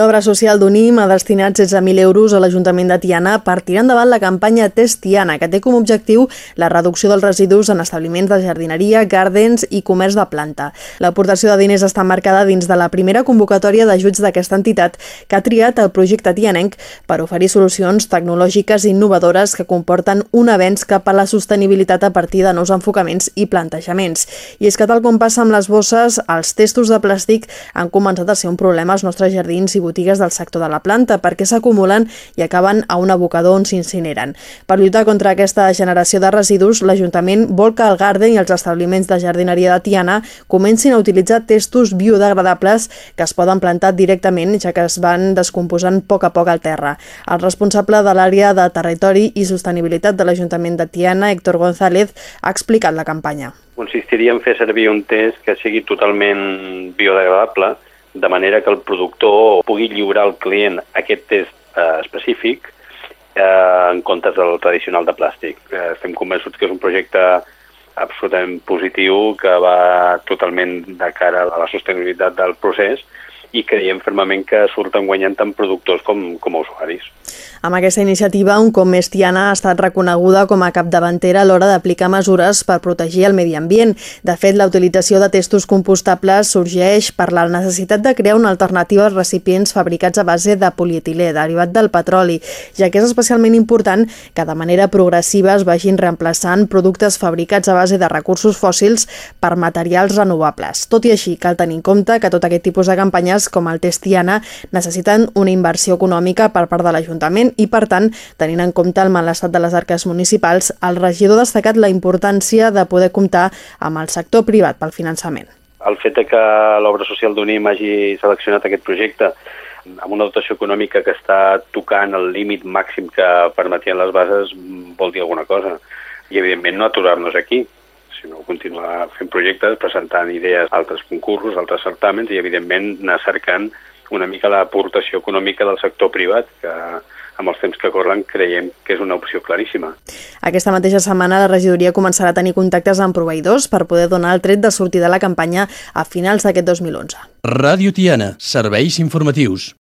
L'obra social d'UNIM ha destinat 16.000 euros a l'Ajuntament de Tiana per tirar endavant la campanya Test Tiana, que té com a objectiu la reducció dels residus en establiments de jardineria, gardens i comerç de planta. L'aportació de diners està marcada dins de la primera convocatòria d'ajuts d'aquesta entitat que ha triat el projecte tianenc per oferir solucions tecnològiques innovadores que comporten un avenç cap a la sostenibilitat a partir de nous enfocaments i plantejaments. I és que tal com passa amb les bosses, els testos de plàstic han començat a ser un problema als nostres jardins i botigues del sector de la planta perquè s'acumulen i acaben a un abocador on s'incineren. Per lluitar contra aquesta generació de residus, l'Ajuntament vol que el Garden i els establiments de jardineria de Tiana comencin a utilitzar testos biodegradables que es poden plantar directament, ja que es van descomposant a poc a poc al terra. El responsable de l'àrea de Territori i Sostenibilitat de l'Ajuntament de Tiana, Héctor González, ha explicat la campanya. Consistiria en fer servir un test que sigui totalment biodegradable, de manera que el productor pugui lliurar al client aquest test eh, específic eh, en comptes del tradicional de plàstic. Eh, estem convençuts que és un projecte absolutament positiu que va totalment de cara a la sostenibilitat del procés i creiem fermament que surten guanyant tant productors com, com usuaris. Amb aquesta iniciativa, un cop més Tiana ha estat reconeguda com a capdavantera a l'hora d'aplicar mesures per protegir el medi ambient. De fet, la utilització de testos compostables sorgeix per la necessitat de crear una alternativa als recipients fabricats a base de polietilè, derivat del petroli, ja que és especialment important que de manera progressiva es vagin reemplaçant productes fabricats a base de recursos fòssils per materials renovables. Tot i així, cal tenir en compte que tot aquest tipus de campanyes, com el test Tiana, necessiten una inversió econòmica per part de l'Ajuntament i, per tant, tenint en compte el mal estat de les arques municipals, el regidor ha destacat la importància de poder comptar amb el sector privat pel finançament. El fet que l'obra social d'UNIM hagi seleccionat aquest projecte amb una dotació econòmica que està tocant el límit màxim que permetien les bases vol dir alguna cosa. I, evidentment, no aturar-nos aquí, sinó continuar fent projectes, presentant idees a altres concursos, a altres certàmens i, evidentment, anar cercant una mica l'aportació econòmica del sector privat, que amb els temps que corren creiem que és una opció claríssima. Aquesta mateixa setmana la regidoria començarà a tenir contactes amb proveïdors per poder donar el tret de sortir de la campanya a finals d'aquest 2011. Ràdio Tiana, serveis informatius.